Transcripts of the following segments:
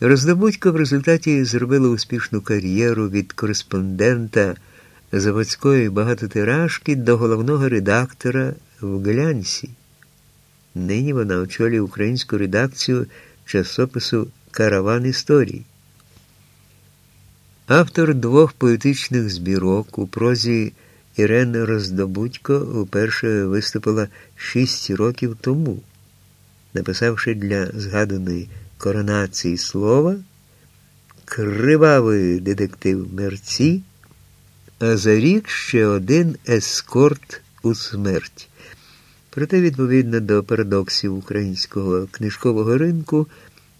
Роздобудько в результаті зробила успішну кар'єру від кореспондента заводської багатотиражки до головного редактора в глянці. Нині вона очолює українську редакцію часопису Караван історій. Автор двох поетичних збірок у прозі Ірена Роздобудько вперше виступила шість років тому, написавши для згаданої коронації слова Кривавий детектив мерці, а за рік ще один ескорт у смерть. Проте, відповідно до парадоксів українського книжкового ринку,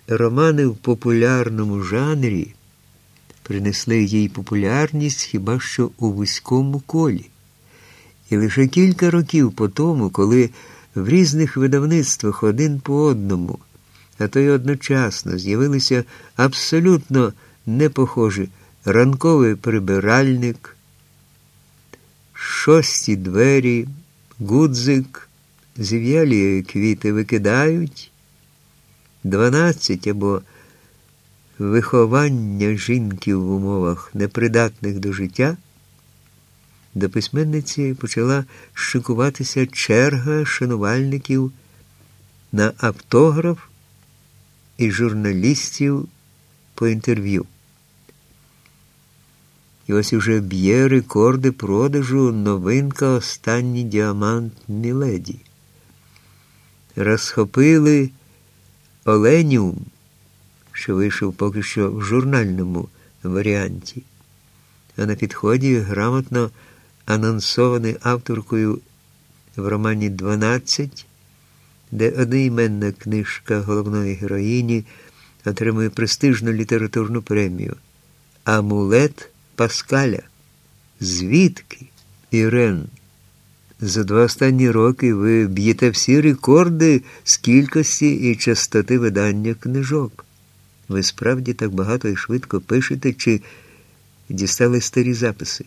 романи в популярному жанрі принесли їй популярність хіба що у вузькому колі. І лише кілька років по тому, коли в різних видавництвах один по одному, а то й одночасно з'явилися абсолютно непохожі. Ранковий прибиральник, шості двері, гудзик, зів'ялі квіти викидають, дванадцять або виховання жінки в умовах непридатних до життя, до письменниці почала шикуватися черга шанувальників на автограф і журналістів по інтерв'ю. І ось уже б'є рекорди продажу новинка останній діамант Міледі. Розхопили Оленіум що вийшов поки що в журнальному варіанті, а на підході грамотно анонсований авторкою в романі «12», де одноіменна книжка головної героїні отримує престижну літературну премію Амулет Паскаля. Звідки, Ірен? За два останні роки ви б'єте всі рекорди з кількості і частоти видання книжок. Ви справді так багато і швидко пишете, чи дістали старі записи?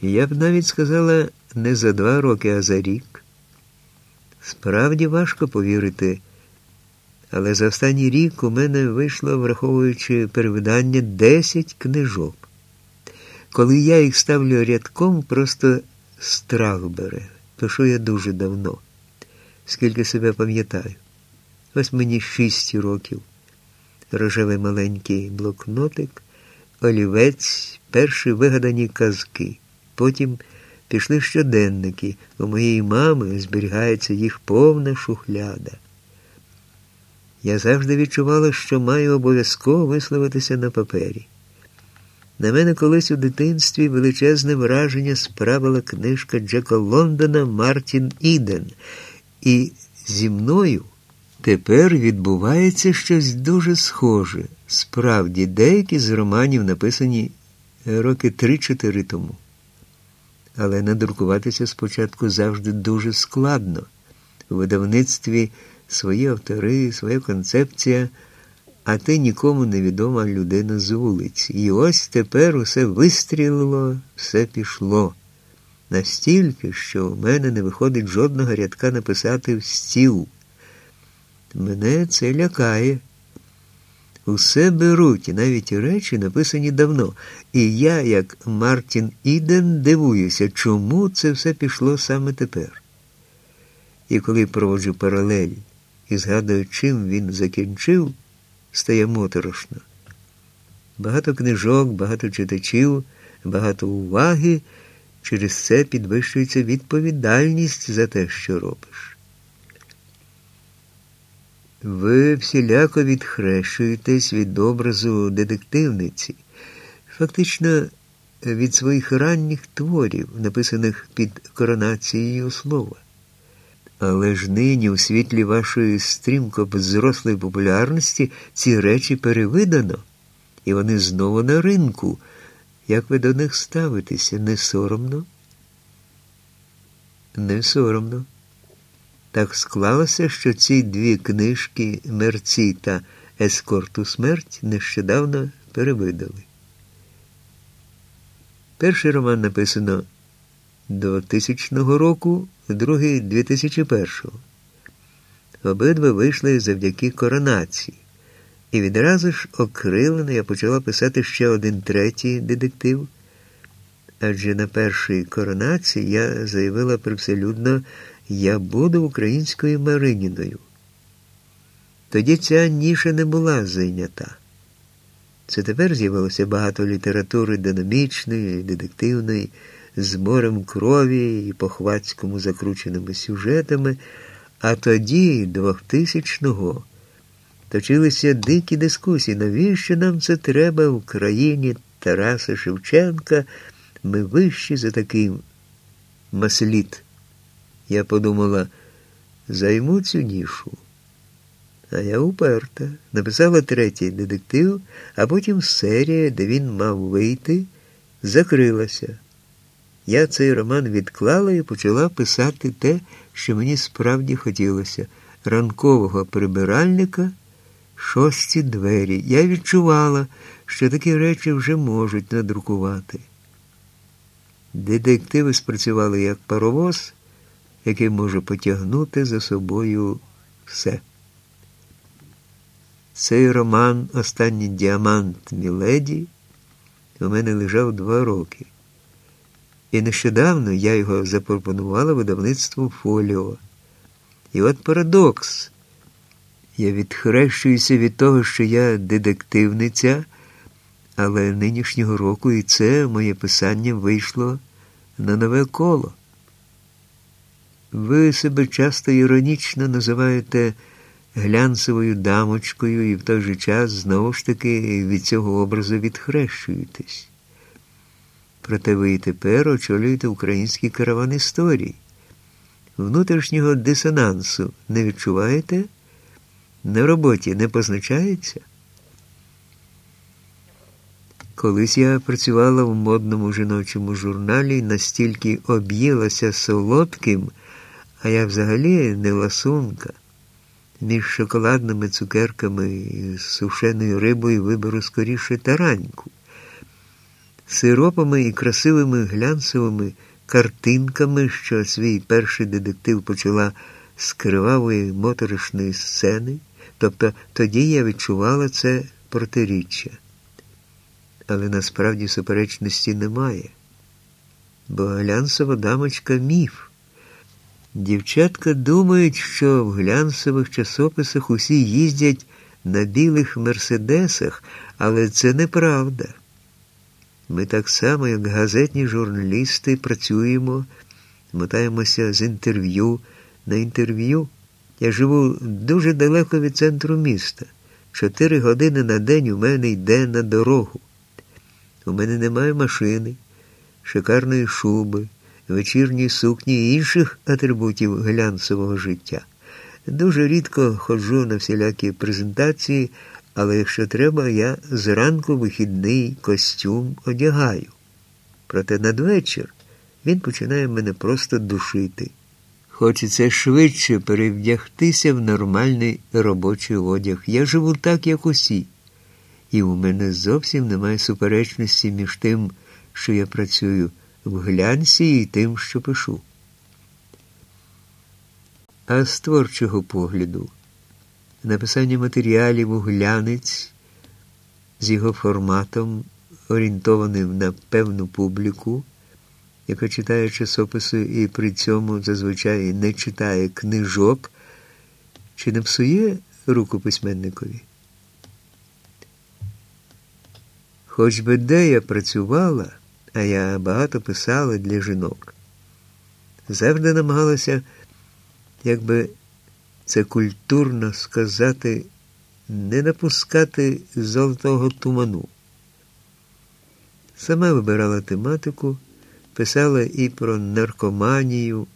Я б навіть сказала не за два роки, а за рік. Справді важко повірити, але за останній рік у мене вийшло, враховуючи перевидання, 10 книжок. Коли я їх ставлю рядком, просто страх бере. Пишу я дуже давно, скільки себе пам'ятаю. Ось мені шість років. Рожевий маленький блокнотик, олівець, перші вигадані казки. Потім пішли щоденники. У моєї мами зберігається їх повна шухляда. Я завжди відчувала, що маю обов'язково висловитися на папері. На мене колись у дитинстві величезне враження справила книжка Джека Лондона Мартін Іден. І зі мною. Тепер відбувається щось дуже схоже. Справді, деякі з романів написані роки 3-4 тому. Але надрукуватися спочатку завжди дуже складно. У видавництві свої автори, своя концепція, а ти нікому невідома людина з вулиці. І ось тепер усе вистрілило, все пішло. Настільки, що у мене не виходить жодного рядка написати в стіл. Мене це лякає. Усе беруть, навіть речі написані давно. І я, як Мартін Іден, дивуюся, чому це все пішло саме тепер. І коли проводжу паралель і згадую, чим він закінчив, стає моторошно. Багато книжок, багато читачів, багато уваги, через це підвищується відповідальність за те, що робиш. Ви всіляко відхрещуєтесь від образу детективниці, фактично від своїх ранніх творів, написаних під коронацією слова. Але ж нині, у світлі вашої стрімко зрослої популярності, ці речі перевидано, і вони знову на ринку. Як ви до них ставитеся? Не соромно? Не соромно. Так склалося, що ці дві книжки мерці та Ескорту смерть нещодавно перевидали. Перший роман написано до 2000 року, другий 2001. Обидва вийшли завдяки коронації. І відразу ж окрилено я почала писати ще один третій детектив. Адже на першій коронації я заявила привселюдно, я буду українською Мариніною. Тоді ця ніша не була зайнята. Це тепер з'явилося багато літератури динамічної, детективної, з морем крові і похвацькому закрученими сюжетами, а тоді, 2000-го, точилися дикі дискусії, навіщо нам це треба в країні Тараса Шевченка, ми вищі за такий масліт. Я подумала, займу цю нішу. А я уперта. Написала третій детектив, а потім серія, де він мав вийти, закрилася. Я цей роман відклала і почала писати те, що мені справді хотілося ранкового прибиральника, шості двері. Я відчувала, що такі речі вже можуть надрукувати. Детективи спрацювали як паровоз, який може потягнути за собою все. Цей роман, останній діамант Міледі, у мене лежав два роки. І нещодавно я його запропонувала видавництву Фоліо. І от парадокс. Я відхрещуюся від того, що я детективниця, але нинішнього року і це моє писання вийшло на нове коло. Ви себе часто іронічно називаєте глянцевою дамочкою і в той же час знову ж таки від цього образу відхрещуєтесь. Проте ви і тепер очолюєте український караван історії. Внутрішнього дисонансу не відчуваєте? На роботі не позначається? Колись я працювала в модному жіночому журналі і настільки об'їлася солодким, а я взагалі не ласунка. Між шоколадними цукерками і сушеною рибою виберу скоріше тараньку сиропами і красивими глянцевими картинками, що свій перший детектив почала з кривавої моторошної сцени, тобто тоді я відчувала це протиріччя. Але насправді суперечності немає. Бо глянцева дамочка міф. Дівчатка думають, що в глянцевих часописах усі їздять на білих мерседесах, але це неправда. Ми так само, як газетні журналісти, працюємо, мотаємося з інтерв'ю на інтерв'ю. Я живу дуже далеко від центру міста. Чотири години на день у мене йде на дорогу. У мене немає машини, шикарної шуби, вечірньої сукні і інших атрибутів глянцевого життя. Дуже рідко ходжу на всілякі презентації, але якщо треба, я зранку вихідний костюм одягаю. Проте надвечір він починає мене просто душити. Хочеться швидше перевдягтися в нормальний робочий одяг. Я живу так, як усі. І у мене зовсім немає суперечності між тим, що я працюю в глянці і тим, що пишу. А з творчого погляду написання матеріалів у глянець з його форматом, орієнтованим на певну публіку, яка читає часописи і при цьому зазвичай не читає книжок, чи не псує руку письменникові. Хоч би де я працювала, а я багато писала для жінок, завжди намагалася, якби це культурно сказати, не напускати золотого туману. Сама вибирала тематику, писала і про наркоманію,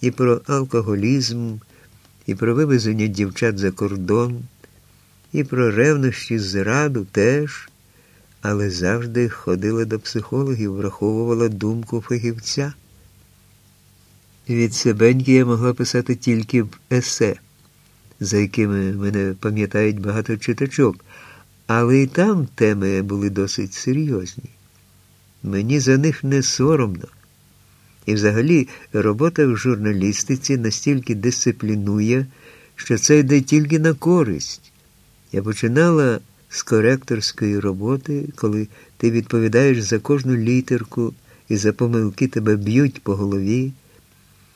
і про алкоголізм, і про вивезення дівчат за кордон, і про ревнощі зраду теж, але завжди ходила до психологів, враховувала думку фахівця. Від себеньки я могла писати тільки в есе, за якими мене пам'ятають багато читачок, але і там теми були досить серйозні. Мені за них не соромно. І взагалі робота в журналістиці настільки дисциплінує, що це йде тільки на користь. Я починала з коректорської роботи, коли ти відповідаєш за кожну літерку і за помилки тебе б'ють по голові.